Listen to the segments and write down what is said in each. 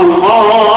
الله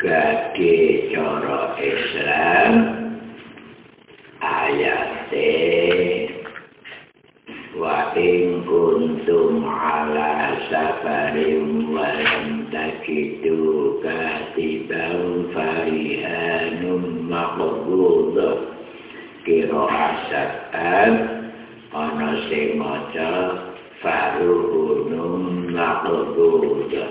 gage cara Islam ayat wa in kuntum ala safarin wa lam takidu katiban farihanum maqbudah kira asyakan ana sing maca faruhunum maqbudah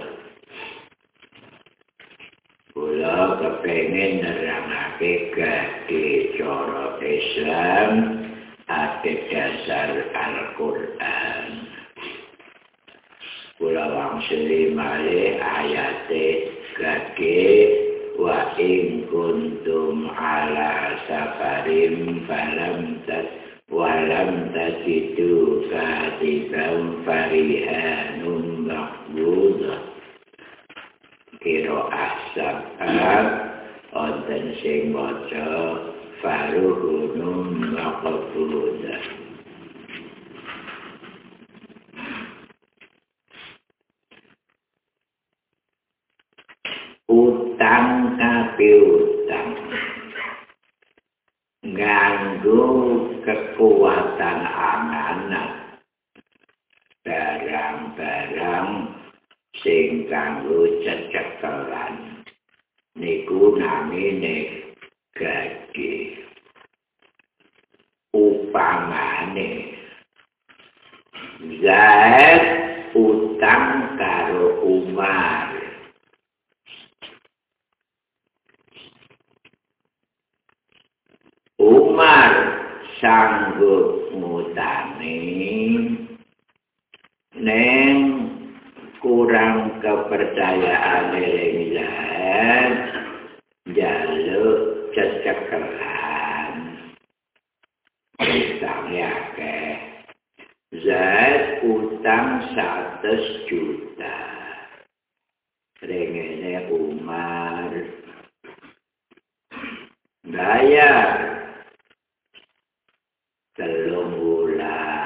kula kepengin nerangake gede cara Islam ate dasar Al-Qur'an. Kula wangsuli male ayate gede wa in kuntum ala safarim falam tat walam tajidu katiban farihanun makbudah kira asab onten sing maca faruhunum makbudah utang tapi utang. Ganggu kekuatan amanat. Barang-barang sing kanggo cecekelan niku namine gaji upamane Zaid utang karo Umar. Umar sanggup ngutani neng kurang kepercayaan jahat jaluk cecekelan utangnya ke Zaid utang 100 juta. Rengene Umar. Bayar telung bulan.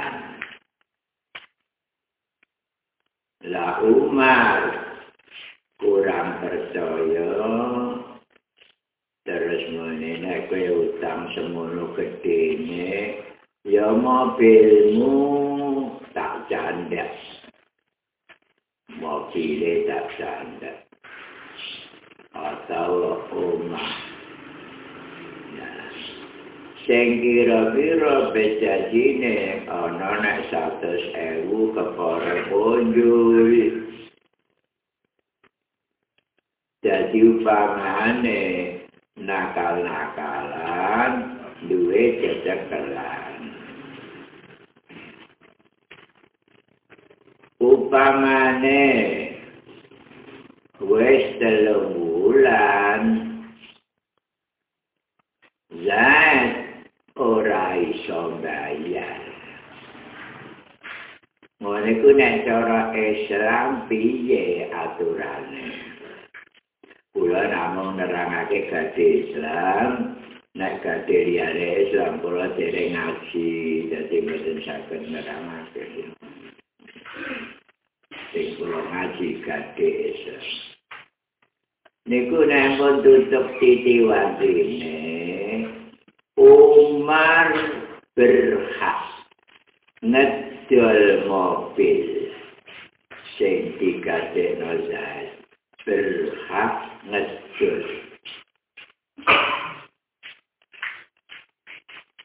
Lah Umar kurang percaya. Terus menene kowe utang semono gedene? Ya mobilmu tak candak. Mobilnya tak candak. Atau omah sing kira-kira bejajine ana nek 100.000 kepara bonjol dadi upamane nakal-nakalan duwe cecekelan upamane wis telung bulan Zat ora iso bayar. Ku nek cara Islam piye aturane? Kula namung nerangake gadhe Islam, nek gadhe liyane Islam kula dereng ngaji, dadi mboten saged nerangake. Kula ngaji gadhe Islam. Niku nek pun tutup titi wadine, Umar berhak ngedol mobil sing digadekno Zaid. Berhak ngedol.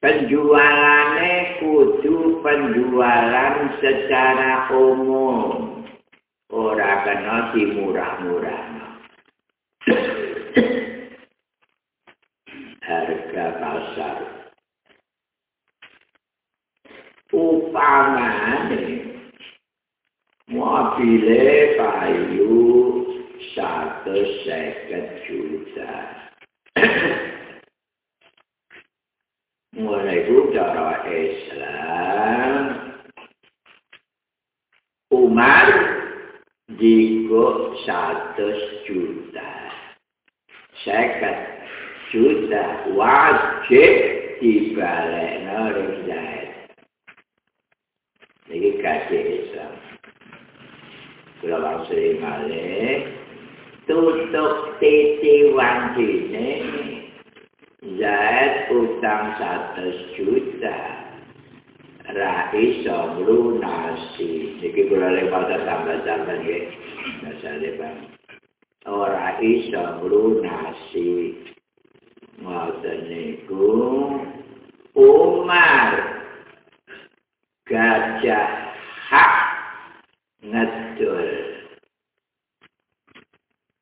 Penjualannya kudu penjualan secara umum. Ora kena dimurah-murah pasar. Upamane mobile payu satu seket juta. Mulai cara Islam Umar digo satu juta. Seket juta wajib dibalekno ring Zaid. Iki kasih Islam. Kula wangsuli malih tutup titi wanjine Zaid utang satu juta ra iso lunasi iki kula lewat tambah-tambah nggih masale Bang ora iso lunasi Ngoteniku Umar Gajah Hak Ngedul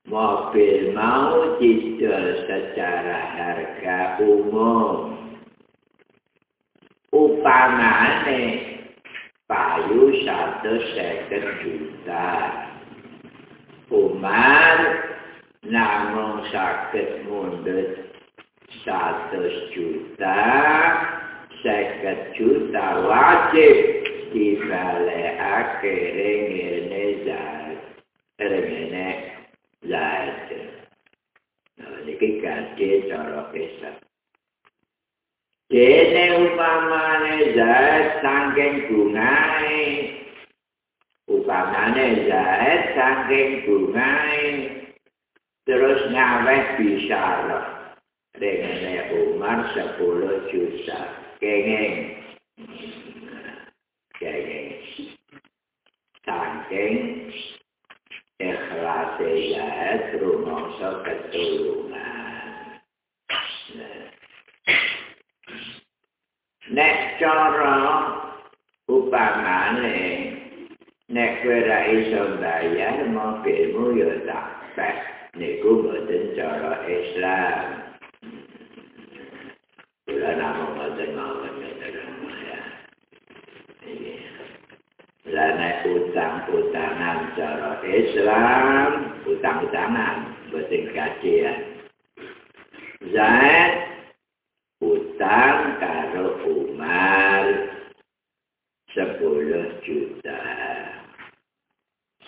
Mobil mau didul secara harga umum. Upamane Payu satu seket juta. Umar Namun sakit mundur satu juta seket juta wajib dibalekake rengene zat rengene zat. Nah iki ganti cara pesat Dene upamane zat sangking bungae upamane zat sangking bungae terus ngaweh bisa loh dengan Umar sepuluh juta. Kengeng kengeng sangking ikhlas ya rumongso ketulungan. Nek cara upamane nek kowe ra iso bayar mobilmu yo tak niku boten cara Islam Kula nama wajah mawon ya. Lana utang-utangan cara Islam, utang-utangan, betul kajian. Zaid, utang karo Umar, sepuluh juta.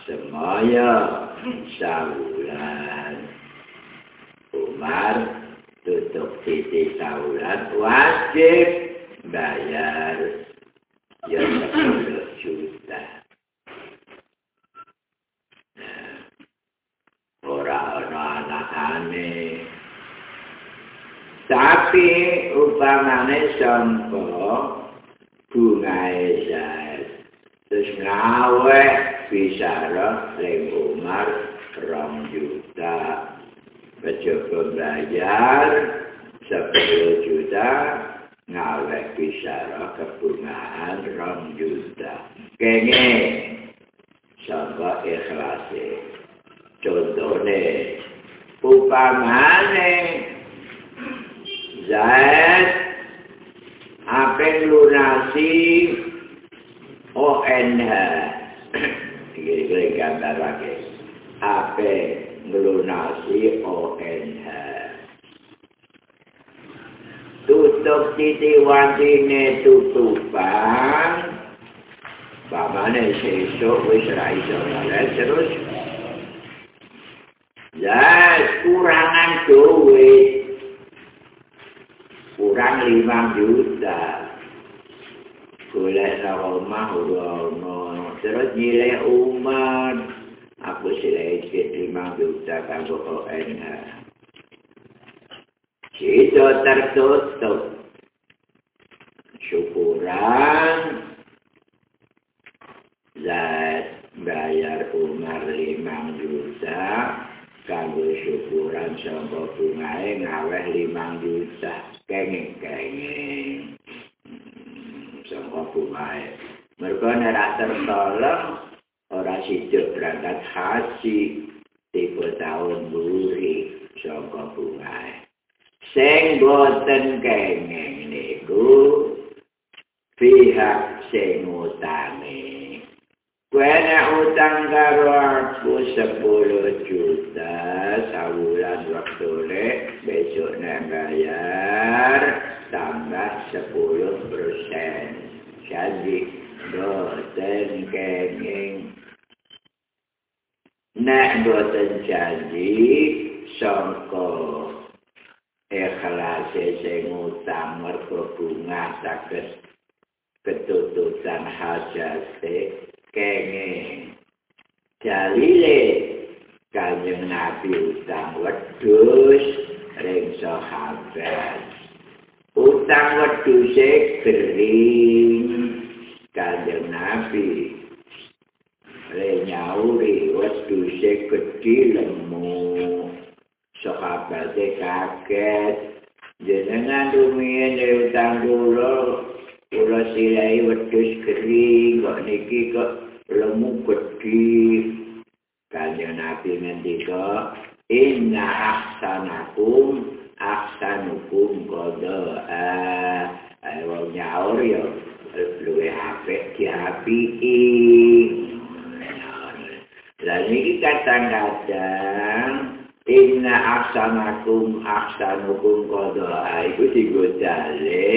Semuanya, sahulan. Umar, tutup titik saulan wajib bayar ya sepuluh juta. Orang anak aneh. Tapi upamane sangka bunga esat. Terus ngawe bisa roh Umar rong juta. Kejaba bayar 10 juta ngawek bicara kebungaan rong juta. Kenge sangka ikhlasi. Contohnya, upamane Zaid apa lunasi ONH Ini gambar lagi. Melunasi ONH. Tutup titi wajine tutupan. Bapaknya sesok wis ra iso terus. Ya, kurangan duit. Kurang lima juta. Golek rumah udah Terus nilai umat. Aku silai sikit lima juta kanggo ONH. Itu tertutup. Syukuran. Zat bayar Umar lima juta. Kanggo syukuran sama bungai ngaweh lima juta. Kenging-kenging. Sama bungai. Mereka nerak tertolong. Ora sido berangkat haji tipe tahun buri saka bunga. Sing boten kenging niku pihak sing utame Kuene utang karo aku sepuluh juta sabulan waktu le besok nak bayar tambah sepuluh persen. Jadi boten kenging nek boten janji sangka ikhlas sing utang mergo bunga saged ketututan hajat kenging. Dalile kanjeng nabi utang wedhus ring sahabat utang wedhuse kering kanjeng nabi nyauri waktu seketi lemu. Sahabat kaget. Jenengan dumien utang dulu kula silai wedhus kering kok niki kok lemu gede kanjeng nabi ngendika inna ahsanakum ahsanukum kodo eh wong nyaur yo luwe apik diapiki lan iki kadang-kadang inna ahsanakum ahsanukum kodo iku digodale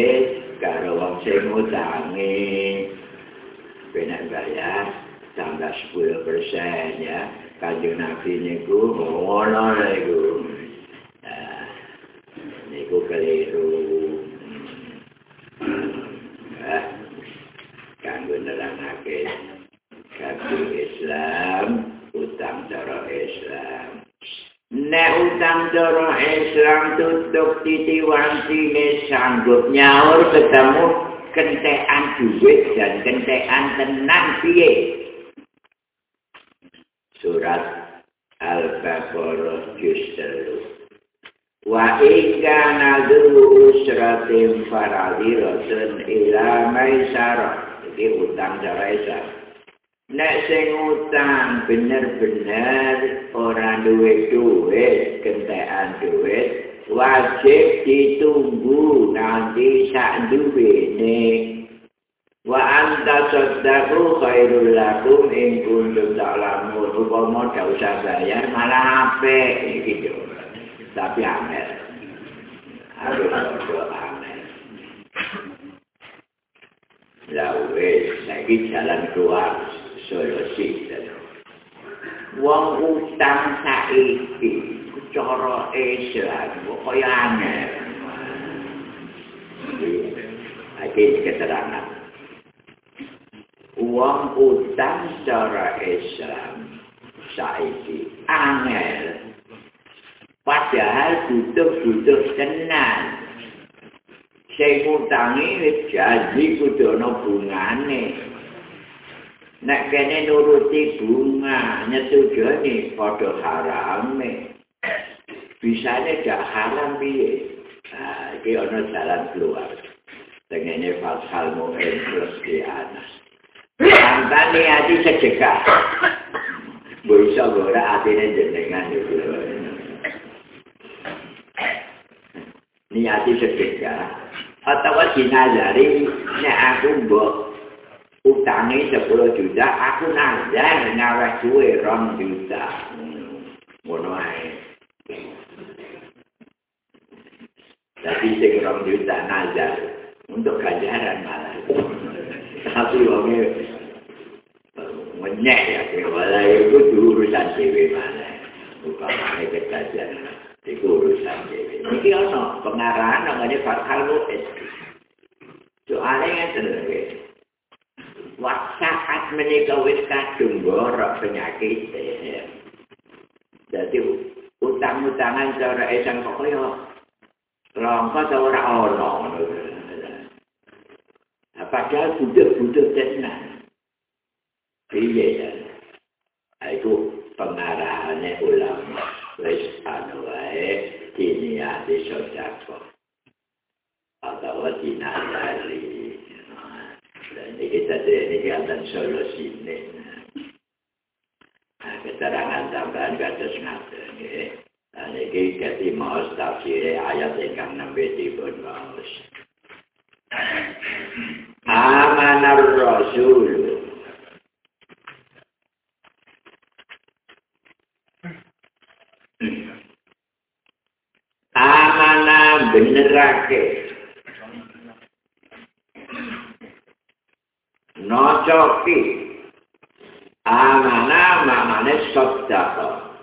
karo wong sing utangi benar bayar tambah 10 persen ya. Kanjeng nabi niku niku nah, Islam tutup titi wanti sanggup nyaur ketemu kentekan duit dan kentekan tenang piye surat Al-Baqarah juz Wa ika nadu usratin faradiratun ila maisarah. Jadi utang cara Islam. Nek sing utang bener-bener ora duwe duit, kentekan duit, wajib ditunggu nanti sak duwene Wa anta saddaku khairul lakum in kuntum ta'lamun. Upama gak usah bayar malah iki yo. Tapi angel. Aduh, aduh, angel. Lah wis, saiki jalan keluar solusi. Wong utang saiki cara Islam kaya angel. Iki keterangan. wong utang secara Islam saiki angel padahal butuh-butuh tenan sing utangi wis janji kudu ana bungane nek kene nuruti bunga nyetujoni padha harame bisane gak haram piye nah iki ana jalan keluar tengene fasal mu'in plus di anas Antane ati sedekah. Mbok iso ora atine jenengan iki. Niati sedekah. Atau dinazari nek aku mbok utangi 10 juta, aku nazar ngaweh duwe 2 juta. Ngono ae. Tapi sing 2 juta nazar untuk ganjaran malah. Tapi wongnya menyek ya kewala itu urusan dewi mana bukan mana kejadian itu urusan dewi ini ono pengarahan namanya fathal mu'id soalnya yang terlalu waksaat menikah wis kadung borok penyakit ya. jadi utang-utangan cara esang pokoknya longkot ora ono padahal budak-budak tenang piye ya. Itu pengarahannya ulama. Wis anu wae diniati sodako atau dinazari tadi ini kelihatan solusi ini. Nah, keterangan tambahan kados ngaten nggih. Dan ini kati maus tafsir ayat ingkang nembe dipun maus Amanar Rasul. Amana benerake nocoki amana mamane sabdaka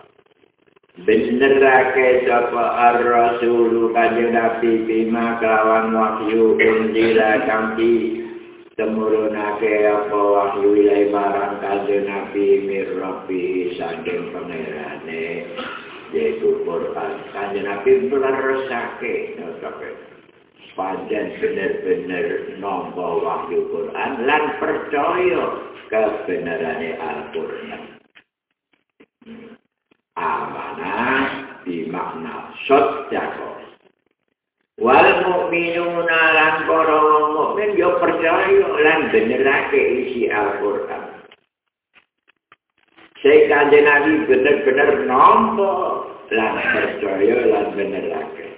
benerake sapa ar-rasul kanjeng nabi bima kelawan wahyu unjila kanthi temurunake apa wahyu ilahi marang kanjeng nabi mirrabi saking pangerane yaitu Quran. Kanjeng Nabi melerasake sampai panjang benar-benar nombor wahyu Quran lan percaya kebenarannya Al-Quran. Amanah di makna sodako. Wal mu'minuna lan para mukmin yo percaya lan benerake isi Al-Quran. Saya kanjeng Nabi benar-benar nampak lan percaya lan benerake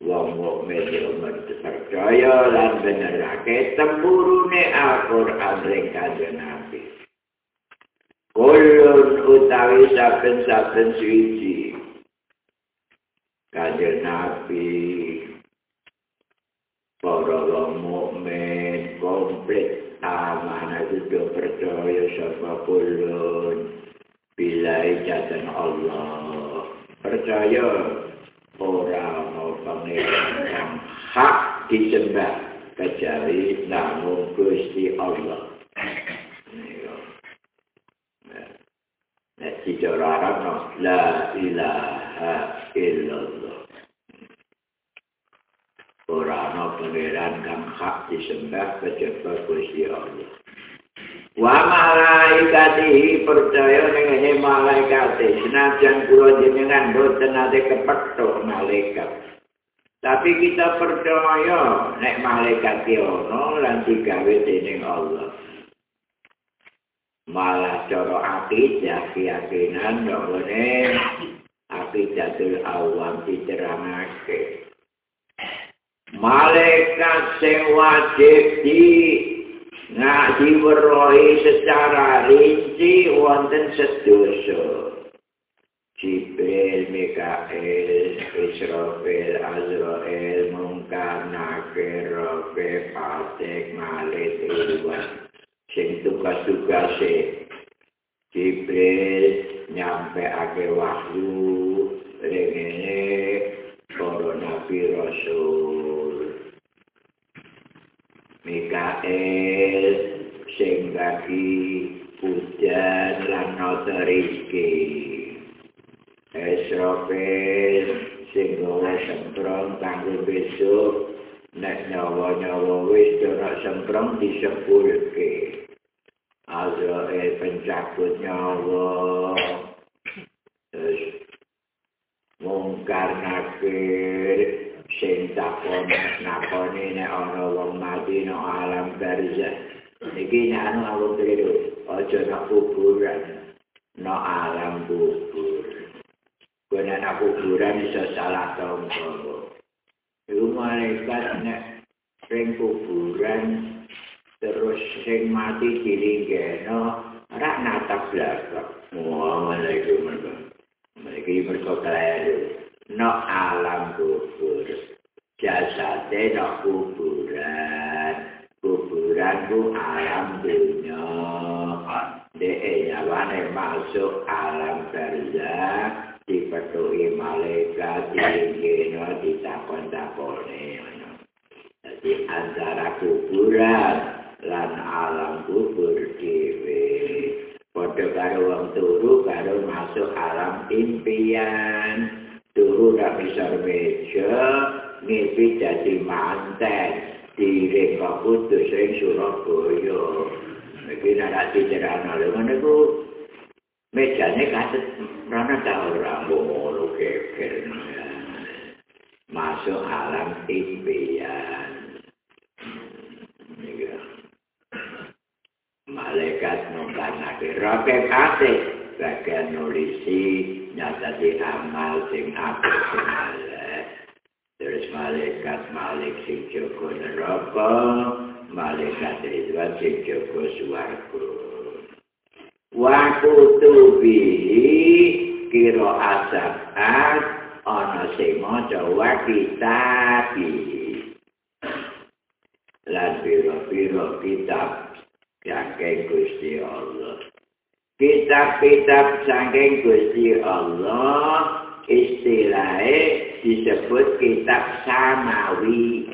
wong mukmin yo percaya lan benerake temburune Al-Qur'an ring kanjeng Nabi. Kulun utawi saben-saben suci. Kanjeng Nabi. Para wong mukmin komplit amanah itu percaya sapa kulun. Bila ijazah Allah. Percaya orang mau pangeran yang hak disembah kecuali namun Gusti Allah. Nek dicara Arab no, la ilaha illallah. Orang no pangeran yang hak disembah kecuali Gusti Allah. Wa malaikati percaya dengan malaikat senajan kula jenengan boten ate kepethuk malaikat. Tapi kita percaya nek malaikat ono lan digawe dening Allah. Malah cara akidah keyakinan dongone akidatul awam diterangake. Malaikat sing wajib di ngaji berrohi secara rinci wonten sedoso. Jibril, Mikael, Israfil, Azrael, Mungkar, Nakir, Robe, Patek, Malik, Iwan. Sing tugas-tugas Jibril nyampe ake wahyu rengene para nabi rasul. Mikael sing bagi hujan lan nata rizki. Esrofel sing gawa semprong kanggo besok nek nyawa-nyawa wis ora semprong disepulke. Azrael pencabut nyawa. Terus mungkar nakir sing takon nakoni nek ana wong mati no alam barzah. Iki nek anu aku keliru aja nak kuburan no alam kubur. Kena nak kuburan iso salah tonggo iku malaikat nek sing kuburan terus sing mati dilinggeno rak natap belakang Waalaikumsalam warahmatullahi wabarakatuh. Mereka keliru. no alam kubur jasade no kuburan. Kuburan ku alam dunia. De nyawane masuk alam kerja dipetui malaikat diingino ditakon-takone jadi antara kuburan lan alam kubur dewe Pada karo wong turu karo masuk alam impian. Turu gak bisa meja, ngipi jadi manten. Diri kok putus ring Surabaya. Iki nak dicerana lho ngene ku. Mejane kaset rana ta ora ngono keker. Masuk alam impian. malaikat nungkanake roke kate bagian nulisi nyata amal sing apik elek terus malaikat malik sing joko neraka malaikat ridwan sing joko swarga waktu tubi kira asabat ana sing maca wakitabi lan biro-biro kitab saking Gusti Allah. Kitab-kitab saking Gusti Allah istilahnya disebut kitab samawi.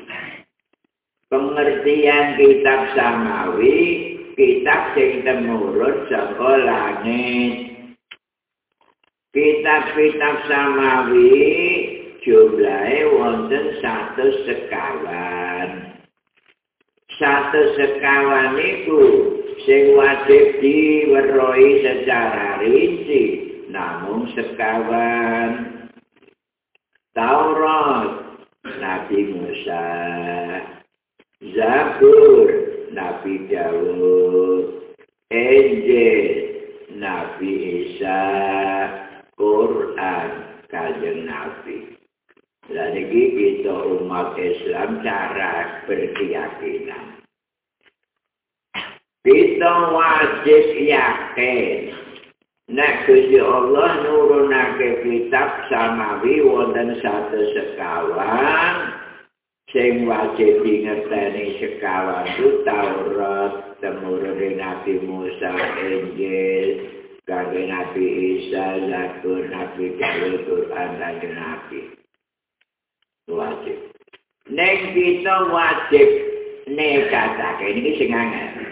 Pengertian kitab samawi, kitab sing temurun saka langit. Kitab-kitab samawi jumlahnya wonten satu sekawan. satu sekawan itu sing wajib diwerohi secara rinci namun sekawan Taurat Nabi Musa Zabur Nabi Dawud Injil Nabi Isa Quran kanjeng Nabi. Dan ini kita umat Islam cara berkeyakinan. Kita wajib yakin. Nek Gusti Allah nurunake kitab samawi wonten satu sekawan sing wajib dingerteni sekawan itu Taurat, temurun Nabi Musa, Injil, kage Nabi Isa, Zabur, Nabi Dawud, Quran, dan Nabi. Wajib. Neng kita wajib nekatake ini sing angel.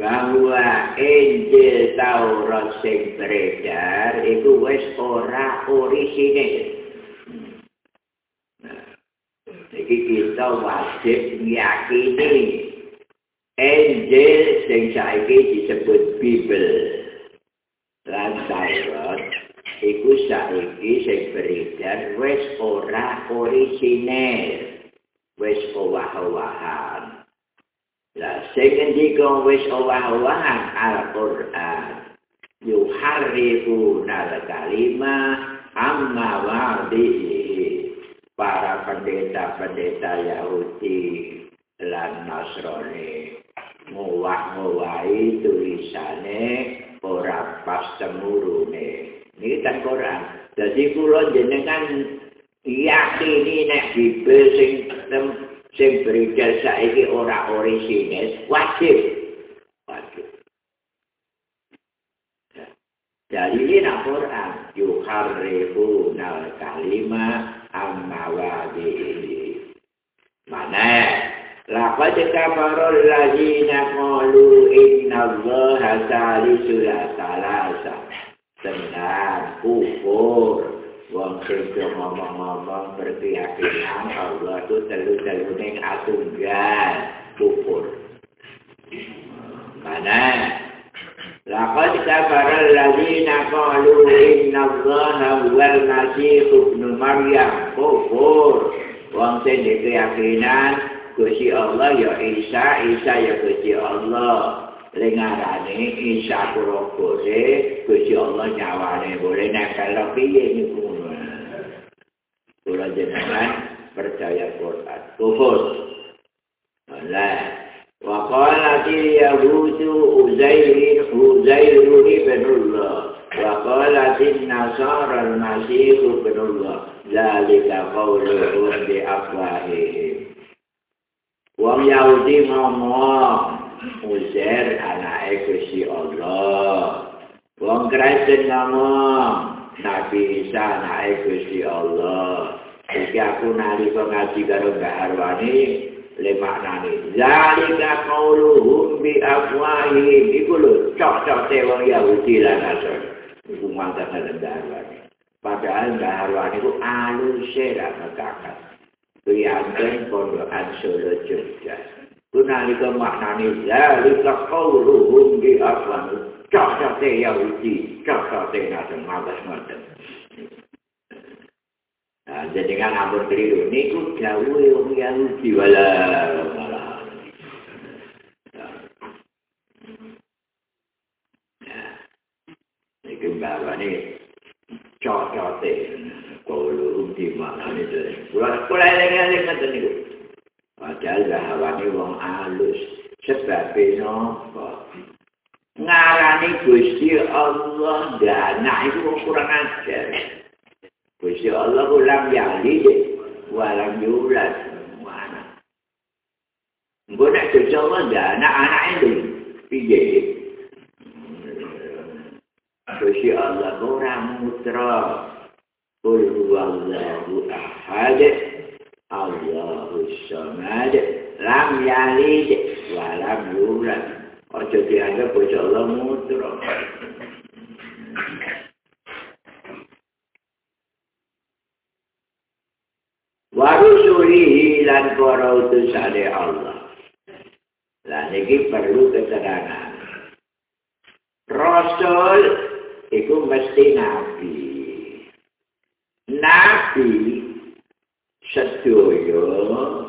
Bahwa Injil Taurat sing beredar itu wis ora orisinil. Nah, iki kita wajib yakini Injil sing saiki disebut Bibel lan Taurat iku saiki sing beredar wis ora orisinil wis owah-owahan lah sing ndika wis owah-owahan Al-Qur'an yuharrifu nal kalima amma wa'dihi para pendeta-pendeta Yahudi lan Nasrani ngowah-ngowahi tulisane ora pas temurune. Niki kan Quran. Dadi kula jenengan yakini nek Bibel sing sing beredar saiki ora orisinil, wajib. Wajib. Jadi ini nak Quran. Yuharrifu nal kalima amma. Mana? Laqad kafara alladziina qalu inna Allaha salisu salasa. Benar kufur. Wong sing ngomong-ngomong berkeyakinan Allah itu telu-telu ning atunggal kufur. Mana? Laqad kafara alladziina qalu inna Allaha huwal masih ibnu Maryam kufur. Wong sing keyakinan Gusti Allah ya Isa, Isa ya Gusti Allah. Lengarane Isa kuro kore, Gusti Allah nyawane boleh nempel piye niku. Kula jenengan percaya Quran. Kufur. Allah. Wa qala ti yahudu Uzair Uzair ibn Allah. Wa qala ti Nasara al-Masih ibn Allah. Zalika qawluhum bi afwahihim. Wong Yahudi ngomong Uzair anake Gusti Allah. Wong Kristen ngomong Nabi Isa anake Gusti Allah. Iki aku nali ngaji karo Mbak Arwani le zalika qauluhum bi afwahihim iku lho cocok te wong Yahudi lan Nasrani. Iku mantap Mbak Arwani. Padahal Mbak Arwani ku alus ra kakak. priyanten pondokan Solo Jogja. Kunalika maknane zalika qauluhum bi afwan. Cocok-cocok Yahudi, cocok-cocok nasem magas ngoten. Nah, jadi kan ampun keliru, ini ku jauh yang Yahudi, wala, wala. Nah, ini kembali, ini cocok-cocok. Kalau di mana itu? Kula kula eling-eling ngoten niku. Padahal bahwane wong alus sebab napa? Ngarani Gusti Allah dana itu kurang ajar. Gusti Allah ulang yali walang yulat mana. Mbok nek Gusti Allah dana anak itu piye? Gusti Allah ora mutra Qul huwallahu ahad Allahu samad lam yalid wa lam yulad Ojo dianggap bocah Allah mutra Warusulihi lan para utusane Allah. Lah niki perlu keterangan. Rasul iku mesti nabi. Nabi sedoyo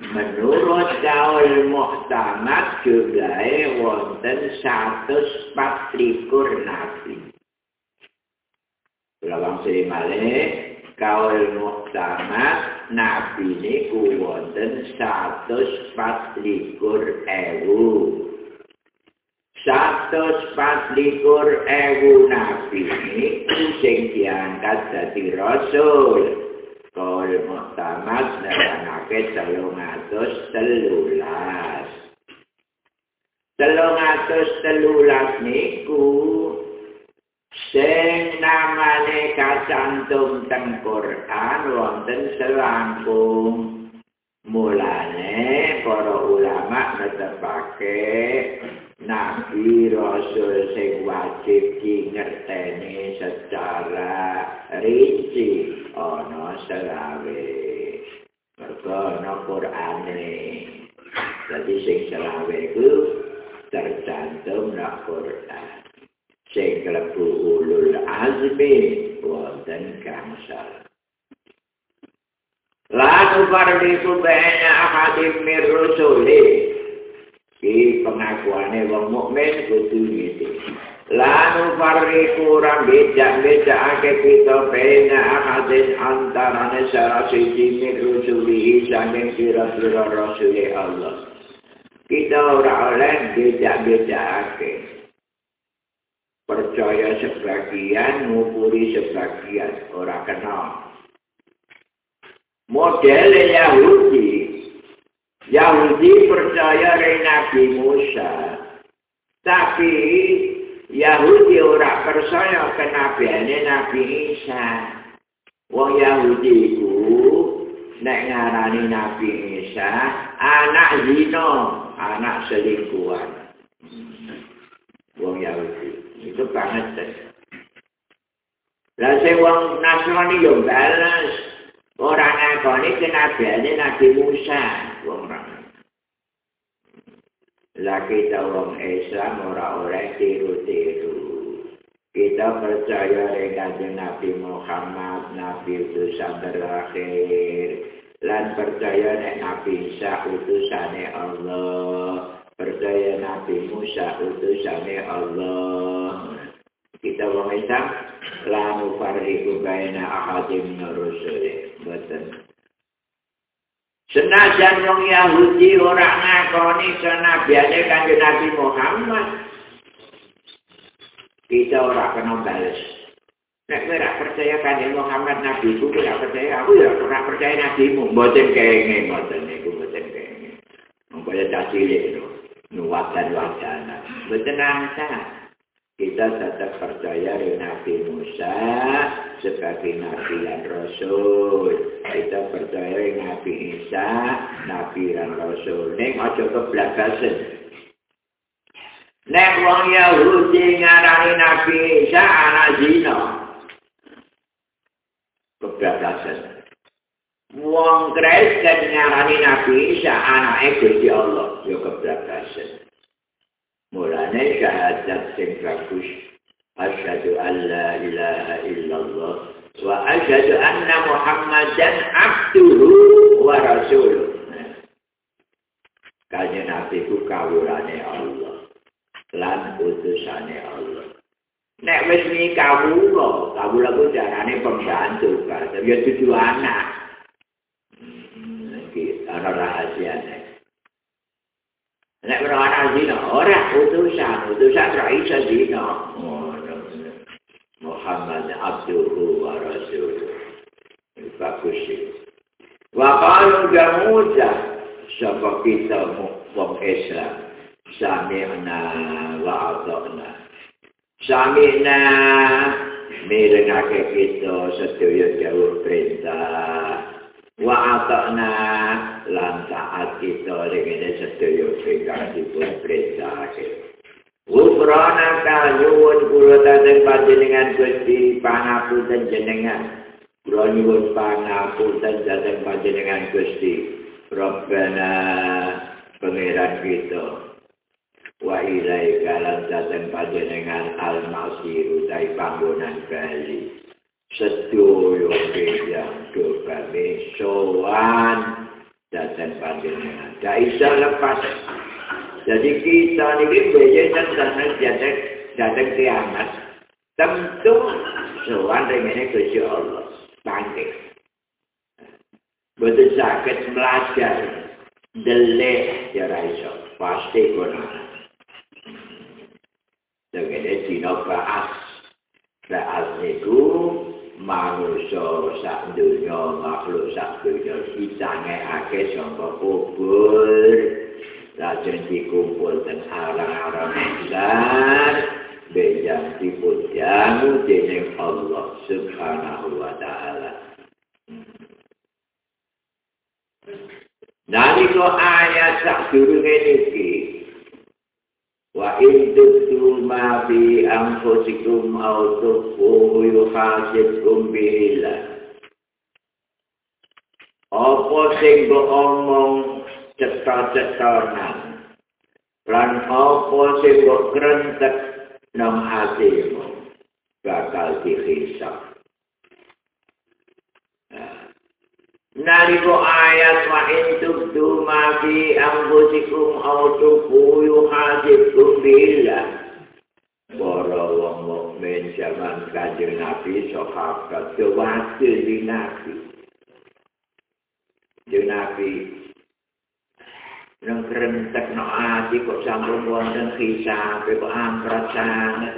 menurut kaul muhtamad jumlahe wonten 124 nabi. Lawang sini malih kaul muktamad nabi niku wonten 124 ewu. Satu sepat likur ewu nabi niku sing diangkat dadi rasul. Kaul muktamad nerangake telung atus telulas. Telung atus telulas niku sing namane kacantum Quran wonten selangkung mulane para ulama netepake nabi rasul sing wajib dingerteni secara rinci ana selawe mergo ana Qur'ane. Dadi sing selawe iku tercantum nang Qur'an. Sing klebu ulul azmi wonten kangsal Lalu pardiku bena ahadim mir rusuli Ki pengakuannya wong mukmin kudu gitu. Lanu fariku ram beda-beda ake kita bena akadin antarane syara siji min rusuli isangin kira-kira rasuli Allah. Kita ora oleh beda-beda ake. Percaya sebagian, ngupuri sebagian, ora kenal. Model Yahudi, Yahudi percaya dengan Nabi Musa. Tapi Yahudi ora percaya ke Nabi Isa. Wong Yahudi itu nek ngarani Nabi Isa anak zino, anak selingkuhan. Wong Yahudi itu banget. Lah sing wong Nasrani yo balas. Orang ngakoni kenabiane Nabi Musa. Wong Lah kita wong Islam ora oleh tiru-tiru. Kita percaya dengan Nabi Muhammad, Nabi utusan terakhir. Lan percaya dengan Nabi Isa utusane Allah. Percaya Nabi Musa utusane Allah. Kita wong Islam lamu farriku baina ahadim rusuli. Betul. Senajan wong Yahudi ora ngakoni kenabiane kanjeng Nabi Muhammad. Kita ora kena bales. Nek ora percaya kanjeng Muhammad Nabi ku ora percaya aku ya ora percaya nabimu. Mboten kenging mboten niku mboten kenging. Monggo ya cilik lho. Nuwatan wacana. Mboten nangsa. kita tetap percaya Nabi Musa sebagai Nabi dan Rasul. Kita percaya Nabi Isa, Nabi dan Rasul. Ini aja kebelagasan. Nek wong Yahudi ngarani Nabi Isa anak zina. Kebelagasan. Wong Kristen ngarani Nabi Isa anak Gusti Allah. Ya kebelagasan. Mulane syahadat sing bagus. Asyhadu an la ilaha illallah wa asyhadu anna Muhammadan abduhu wa rasuluh. Kanjeng Nabi ku kawulane Allah. Lan utusane Allah. Nek wis ni kawula, kawula ku jarane pembantu, kan. Ya dudu anak. Iki ana rahasiane. Nek ora ana zina, ora utusan, utusan ra. Muhammad abduhu wa rasuluh. Bagus Wa qalu jamuza sapa kita wong Islam sami'na wa ata'na. Sami'na mirengake kita sedaya jauh perintah wa ata'na lan taat kita dengan sedaya ingkang dipun perintahake. Ufrana kanyuwun kula dateng panjenengan Gusti pangapunten jenengan. Kula nyuwun pangapunten dateng panjenengan Gusti. Rabbana pangeran kita. Wa ilaika lan dateng panjenengan al-masir utai panggonan bali. sedoyo yang dobane sowan datang panjenengan. Gak lepas. Jadi kita ini biaya tentang datang datang kiamat. Tentu sowan ringene Gusti Allah. Bangkit. Boten saged belajar delik ya ra iso. Pasti kono. Dene dina bahas. Bahas niku manusia sak dunia, makhluk sak dunia, isange ake sangka kubur, lajeng dikumpul dan arang-arang besar, bejang dipujamu dening Allah subhanahu wa ta'ala. Naliko ayat sak durunge niki, wa in tuddu ma fi anfusikum aw tukhfu yuhasibkum billah apa sing omong cetha-cethanan lan apa sing mbok krentek nang atimu bakal dihisab Naliko ayat wa intubdu ma fi anfusikum aw tubu yuhasibkum billah. Para wong mukmin zaman kanjeng Nabi sahabat kewasil di Nabi. Di Nabi nang kerentek no ati kok sampun wonten hisab kok angkrat sangat.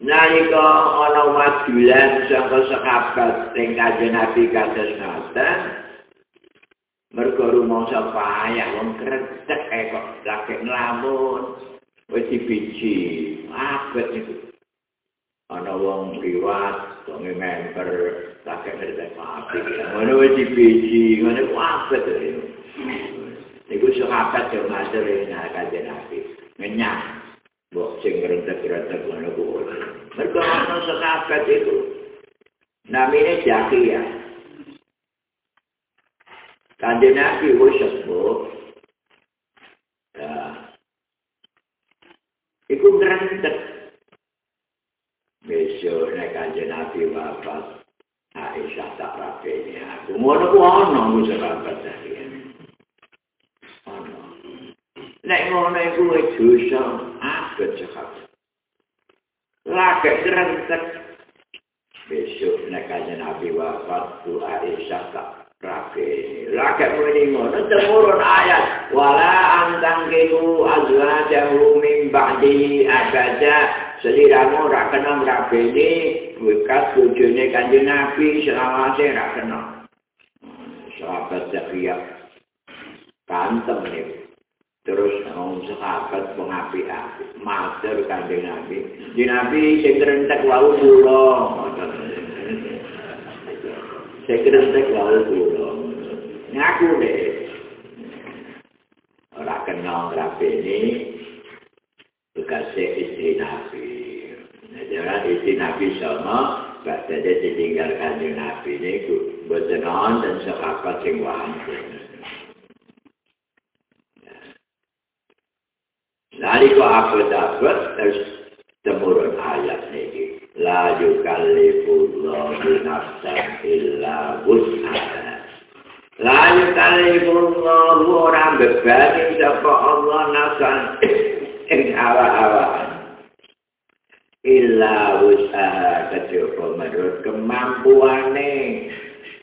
Nalika ana wadulan saka sahabat sing kanjeng Nabi kados ngoten mergo rumangsa payah wong kretek kaya kok lagi nglamun wis dibiji abet niku ana wong liwat wong member lagi ngerti apa ngono wis dibiji ngono abet niku sahabat yo matur ing kanjeng Nabi ngenyang Mbok sing rentek-rentek ngono kuwi. Mergo ana itu. Namine Jakia. Kanjeng Nabi wis. Ya. Iku rentek. Besok nek kanjeng Nabi wafat, Aisyah tak rapene aku. Ngono ku ana wis sekabat Jakia. Ana. Nek ngono iku wis dosa, abet cekap. Lagak kerentek. Besok nek aja Nabi wafat tu Aisyah tak rapi. Lagak muni ngono temurun ayat wala antang kilu azwajahu min ba'di abada seliramu ra kena rapene bekas bojone kanjeng Nabi selawase ra kena. Sahabat Zakiyah kantem nih. Terus wong sahabat mengapi-api matur kanjeng Nabi. Di Nabi sing rentek wau kula. Sing rentek wau kula. Ngaku deh ora rapi ini bekas istri Nabi Jadi istri Nabi sama Gak ada ditinggal kanjeng Nabi ini Betenon dan sahabat sing wangkul Nalika abad-abad terus temurun ayat ini. La yukallifullahu nafsan illa wus'aha. La yukallifullahu orang bebani sapa Allah nafsan ing awa-awaan. Illa wus'aha kejaba menurut kemampuane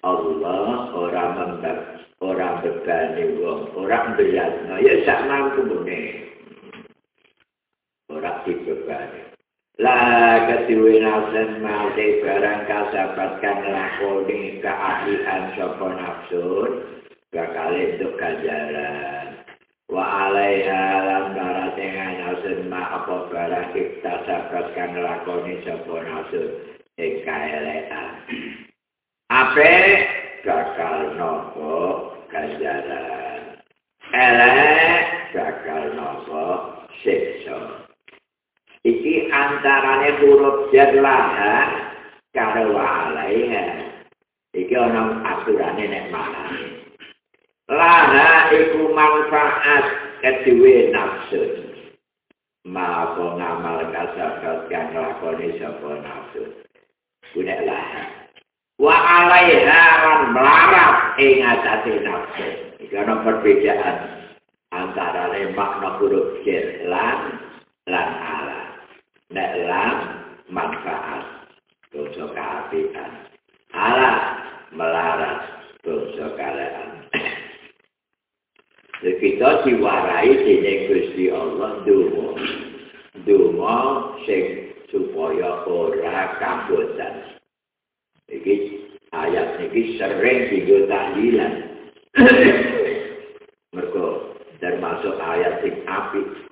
Allah orang membab orang bebani wong orang berat ya sak mampu meneh ora dibebani. La ketiwi nafsen mati barang kasabat kang lakoni keahlian sapa nafsun bakal entuk ganjaran. Wa alaiha lam baratengan nafsen ma apa barang kita sabat kang lakoni sapa nafsun ing kaelekan. Ape bakal nopo ganjaran. Elek bakal nopo siksa. iki antarane huruf jar laha karo alaiha iki ana aturane nek mana laha iku manfaat kedue nafsu. Ma apa ngamal kasabat kang lakoni sapa nafsu. Kuwi laha wa alaiha lan melarat ing atase nafsu. Iki ana perbedaan antara makna huruf jar lan lan ala nek lam manfaat dosa kaapian ala melarat dosa kalean kita diwarai dening Gusti Allah dungo dungo sing supaya ora kabotan iki ayat iki sering digo tahlilan. Mergo termasuk ayat sing apik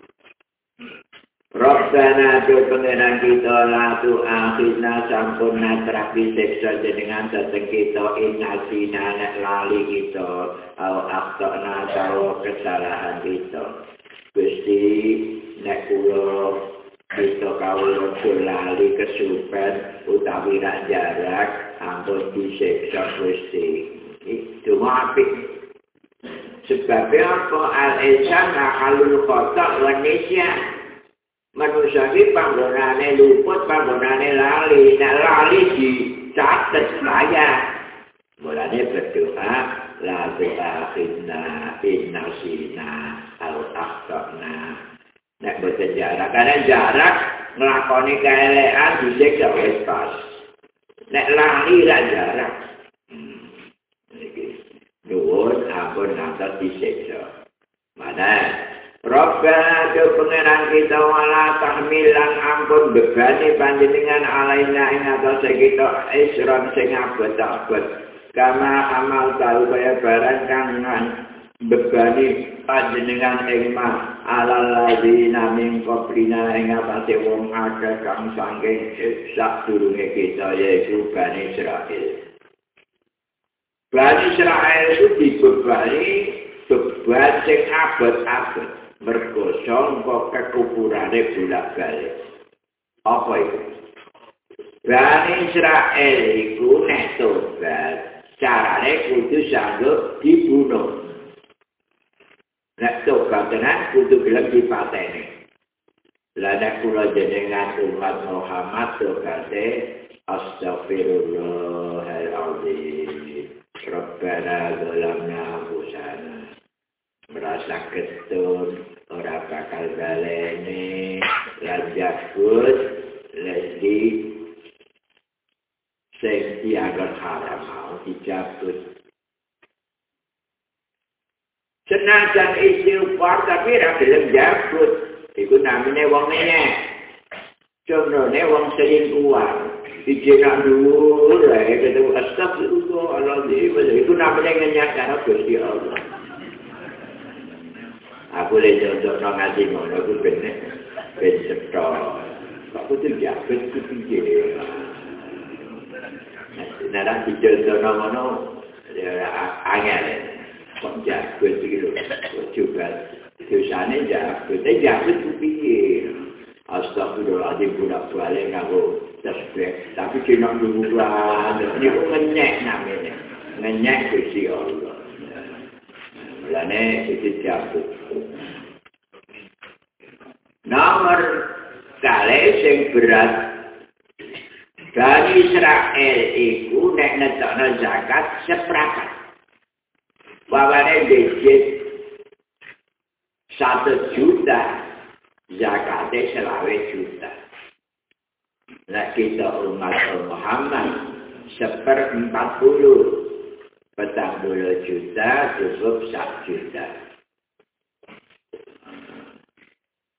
Rabbana tu pengenan kita latu akhirna sampun natrapi seksa jenengan dateng kita inasi nanek lali kita. Au akta natau kesalahan kita. Gusti nek kulo kita kawulo lali kesupen utawi rak jarak ampun diseksa Gusti. Itu apik sebabnya apa? Al-insan akalul kotak wanisya manusia ini panggonane luput, panggonane lali. Nah, lali di catet saya. Mulanya berdoa, la tu'akhidna inna sina al akhtokna. Nek boten jarak, karena jarak ngelakoni keelean bisa gak pas. Nek lali lah jarak. Hmm. Nuwun ampun nanti disiksa. Mana? Rabbana do pengenan kita wala tahmilan ampun bebani panjenengan alaina ing atas kita isron sing abot-abot. Kama amal tahu kaya barang kangen bebani panjenengan ing ma ala ladina min qablina ing atas wong akeh kang sangking sak durunge kita yaitu Bani Israel. Bani Israel itu dibebani beban sing abot-abot. Mergo sangka kekuburane bolak-balik. Apa itu? Bani Israel iku nek tobat, carane kudu sanggup dibunuh. Nek tobat tenan kudu gelem dipateni. Lah nek kula jenengan umat Muhammad tobate Astaghfirullahaladzim. Rabbana zalamna anfusana. merasa ketun ora bakal balene rajabut lagi sing dianggap haram mau dicabut senajan isi upar tapi ra gelem jabut iku namine wong nenek contohnya wong selingkuhan dijenak dulu ya ketemu astagfirullahaladzim itu namanya ngenyak karena Gusti Allah aku le jodoh no ngaji ngono ku bene ben seto aku tuh jabet ku piye nara di jodoh no ngono ya angel kok jabet iki lho coba dosane jabet e jabet ku piye Astagfirullahaladzim budak balik ngaku tasbih. Tapi kena dulu lah. Ini pun ngenyek namanya. Ngenyek kusi Allah. Mulanya itu. Nomor kali sing berat dari Israel iku nek netokno zakat seprapat. Bawane dicit satu juta zakatnya selawe juta. Nah kita umat Muhammad seper empat puluh petang puluh juta cukup sak juta.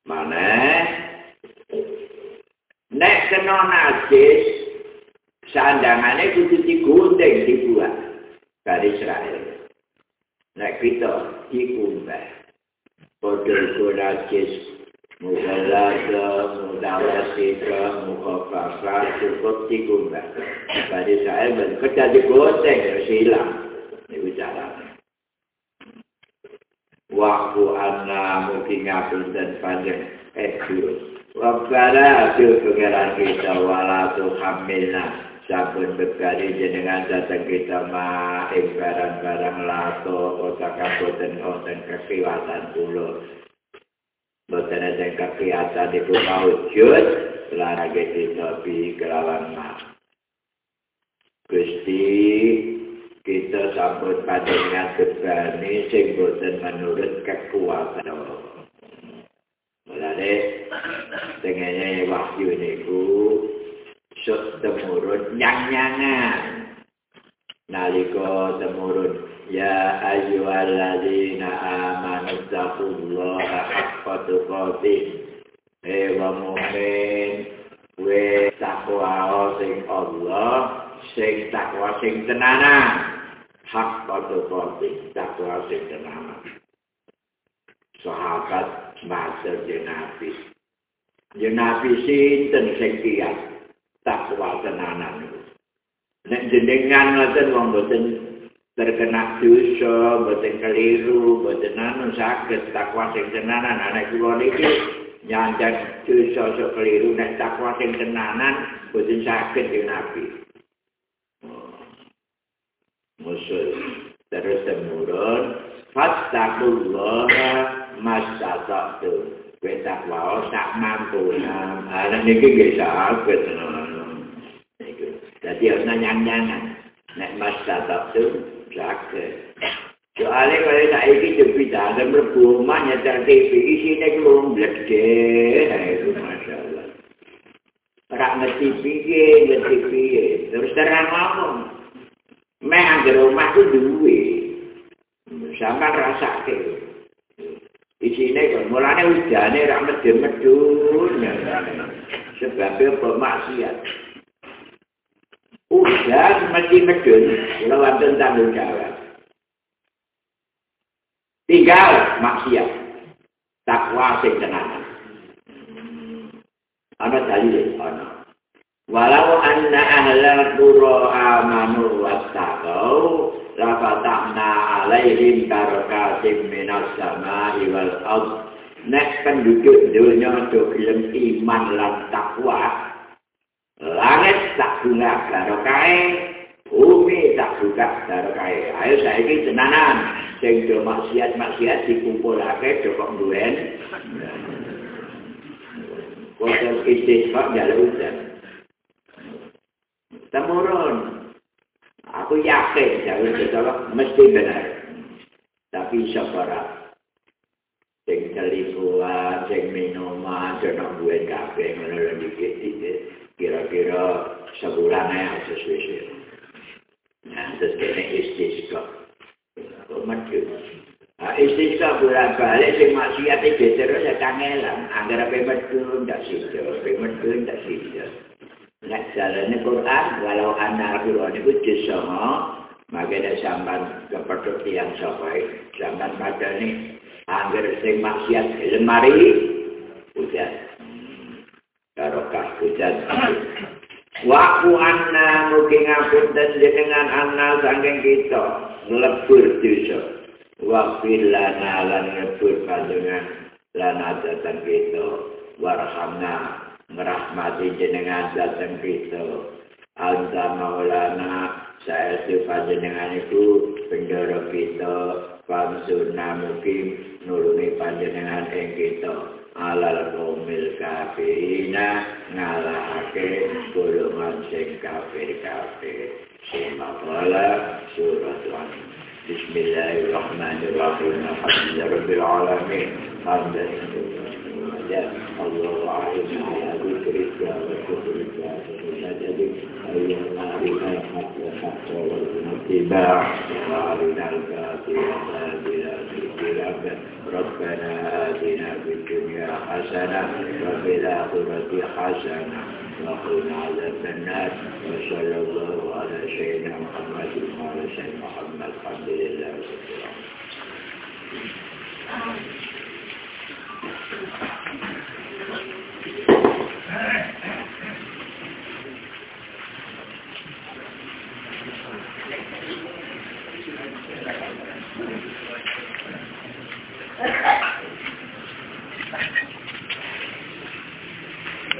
Mana? Nek kena najis, sandangannya kudu digundeng dibuat dari Israel. Nek kita dikumbah. Podol ku najis, mugalaga, mudawasitra, mukhafafa, cukup dikumbah. Dari Israel, kita digundeng, harus hilang. Ini bicara. Waktu anna ngapun dan panjang. Edu Rabbana tu pengeran kita walatu hamilna sabun bekali jenengan datang kita ma barang-barang lato otak kabutan otak kekiwatan puluh Boten ada kekiatan ibu maujud Lara geti topi kelawan ma. Gusti sambut pada dengan bebani sing boten menurut kekuatan. Mulai balik tengene wahyu niku sok temurun nyang-nyangan. Nalika temurun ya ayyuhalladzina amanu taqullaha haqqa tuqatih. E wa mu'min we takwa sing Allah sing takwa sing tenanan haqqa tuqatih takwa sing tenanan sahabat matur jenabi jenabi sinten sing kiat takwa tenanan nek jenengan ngoten wong boten terkena dosa, boten keliru, boten anu sakit takwa sing tenanan anak. Kula niki nyandak dosa sok keliru nek takwa sing tenanan boten sakit ing nabi. Musul terus temurun fattaqullah mastata'tu kowe takwa sak mampu anak niki nggih sakit tenanan. Niku. Dadi ana nyanyangan nek mastata'tu sakit. Soalnya kalau saya ini jepit ada berkumah nyetar TV isinya kelurung bledek. Itu Masya Allah. Rak ngerti piye, ngerti piye. Terus terang ngomong. Meh di rumah itu duit. Sampai rasa ke. Isinya kan mulanya hujannya rak medun-medun. Sebabnya bermaksiat. Udah mesti medun, kalau wonten tanggung jawab. Tinggal maksiat. Takwa sing tenanan. Ana dalil ana. Walau anna ahlal qura amanu wattaqau la fatahna alaihim barakatim minas samai wal ard. Nek penduduk dunia do gelem iman lan takwa, langit tak bunga barokai, bumi tak buka barokai. Ayo saya tenanan, sing do maksiat maksiat dikumpulake do kok duen. Kodok istisqa jalan hujan. Temurun. Aku yakin jalan sesuatu mesti benar. Tapi sabarat. Sing selingkuhan, sing minuman, jono duen kafe, ngono dikit-dikit. kira-kira sebulan ya sesuai Nah, terus kena istisqa. Maju. Nah, istisqa bulan balik, si maksiat itu terus ya kangelan. Agar apa maju, tidak sida. Apa maju, jalannya Quran, walau anak Quran itu jisama, makanya sampan kepeduk yang sampai, sampan pada ini, agar si maksiat lemari, hujan. barokah hujan. Waku anna mugi ngapunten jenengan anna sangking kita ngelebur dosa. Wakil lana lan ngelebur panjenengan lana datang kita warhamna ngerahmati jenengan datang kita. Anta maulana saya itu panjenengan itu pendoro kita pansunna mugi nulungi panjenengan yang kita. alal komil kafirina ngalahake golongan sing kafir kafir semapala surat wan Bismillahirrahmanirrahim. Alhamdulillah Rabbil Alamin. Alhamdulillah Allah اتباع صراط الكافرين ربنا آتنا في الدنيا حسنة وفي الآخرة حسنة وقنا عذاب النار وصلى الله على سيدنا محمد وعلى سيدنا محمد الحمد لله Thank you.